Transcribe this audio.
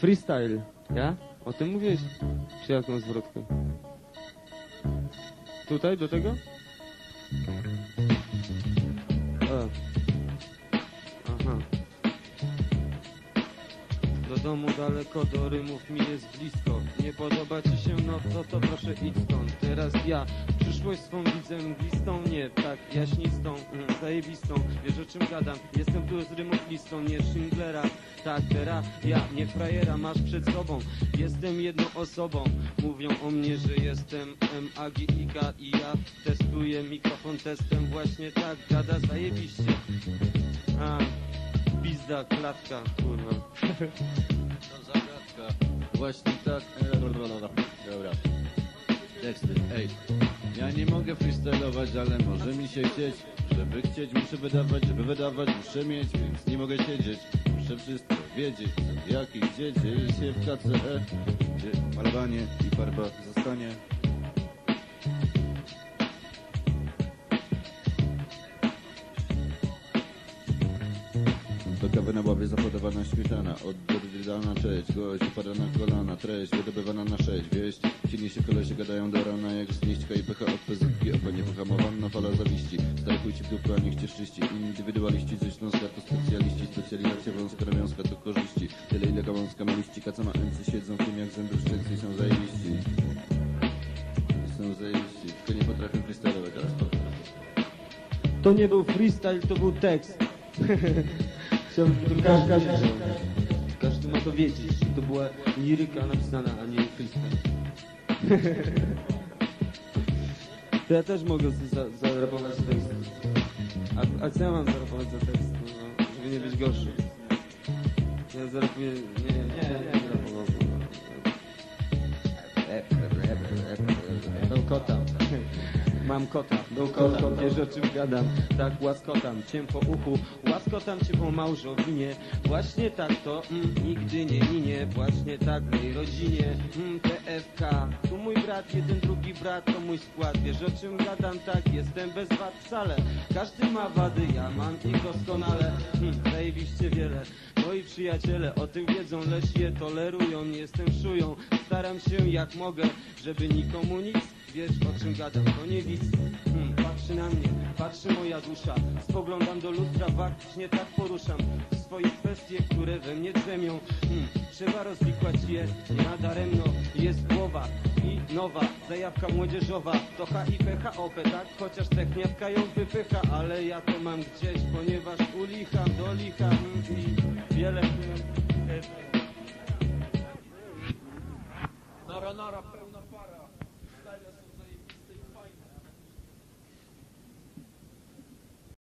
Freestyle, ja? O tym mówiłeś? Czy jaką zwrotkę? Tutaj, do tego? E. Aha. Do domu daleko, do rymów mi jest blisko. Nie podoba ci się, no to to proszę idź stąd. Teraz ja, przyszłość swą widzę mglistą Nie, tak, jaśnistą, mm, zajebistą. Wiesz o czym gadam, jestem tu z rymów listą Nie Schindlera, tak, teraz ja Nie frajera masz przed sobą. Jestem jedną osobą. Mówią o mnie, że jestem M-A-G-I-K I ja testuję mikrofon testem. Właśnie tak, gada zajebiście. A, pizda, klatka, kurwa To zagadka. Właśnie tak. e, Dobra. Teksty. Ej, ja nie mogę freestylować, ale może mi się chcieć. Żeby chcieć, muszę wydawać, żeby wydawać, muszę mieć, więc nie mogę siedzieć. Muszę wszystko wiedzieć, jak i gdzie, dzieje się w KCE, gdzie malowanie i farba zostanie. Kawy na ławie zapodawana śmietana Od dana cześć, gość upada na kolana. Treść wydobywana na sześć. Wieść, silni się kolesie gadają do rana. Jak zniszczka i od PZG Opa niepohamowana fala zawiści. Stary chuj ci w dupę, a niech cię czyści. Indywidualiści ze Śląska to specjaliści. Specjalizacja wąska, ramionska to korzyści. Tyle ile gałązka ma liści Kaca ma MC siedzą w tym jak zęby i są zajebiści. Są zajebiści. Tylko nie potrafię freestylować, teraz potrafię To nie był freestyle, to był tekst. Chciałbym, żeby każdy, każdy, każdy ma to wiedzieć, że to była liryka napisana, a nie freestyle. To ja też mogę za, zarapować tekst. A, a co ja mam zarapować za tekst? No, żeby nie być gorszy. Ja zarapuję... Nie, nie, nie, nie zarapował. Mam kota. Mam kota, do kota, wiesz o czym gadam. Tak łaskotam cię po uchu Łaskotam cię po małżowinie. Właśnie tak to mm, nigdy nie minie. Właśnie tak w mojej rodzinie mm, TFK Tu mój brat, jeden drugi brat To mój skład, wiesz o czym gadam? Tak, jestem bez wad wcale. Każdy ma wady, ja mam ich doskonale. Mm, Zajebiście wiele. Moi przyjaciele o tym wiedzą, lecz je tolerują Nie jestem szują, staram się jak mogę Żeby nikomu nic Wiesz o czym gadam, to nie widz. Hmm, Patrzy na mnie, patrzy moja dusza. Spoglądam do lustra, faktycznie tak poruszam. Swoje kwestie, które we mnie drzemią. Hmm, Trzeba rozwikłać je, nadaremno. Jest głowa i nowa Zajawka młodzieżowa, to HIP, HOP, tak? Chociaż techniatka ją wypycha Ale ja to mam gdzieś, ponieważ ulicham do licha I wiele Nara, nara, pełno.